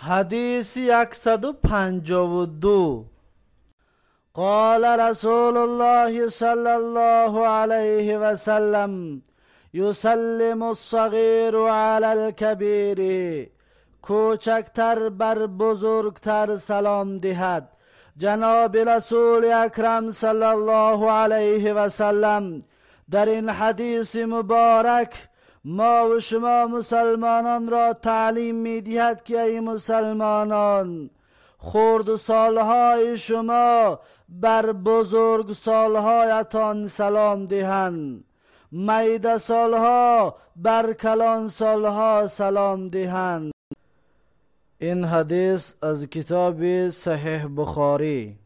حديث يكسد دو قال رسول الله صلى الله عليه وسلم يسلم الصغير على الكبير کوچکتر بر بزرگتر سلام دهد جناب رسول اکرم صلی الله علیه و سلم در این حدیث مبارک ما و شما مسلمانان را تعلیم می دهد که ای مسلمانان خورد و سالهای شما بر بزرگ سالهایتان سلام دهند. میده سالها بر کلان سالها سلام دهند. این حدیث از کتاب صحیح بخاری.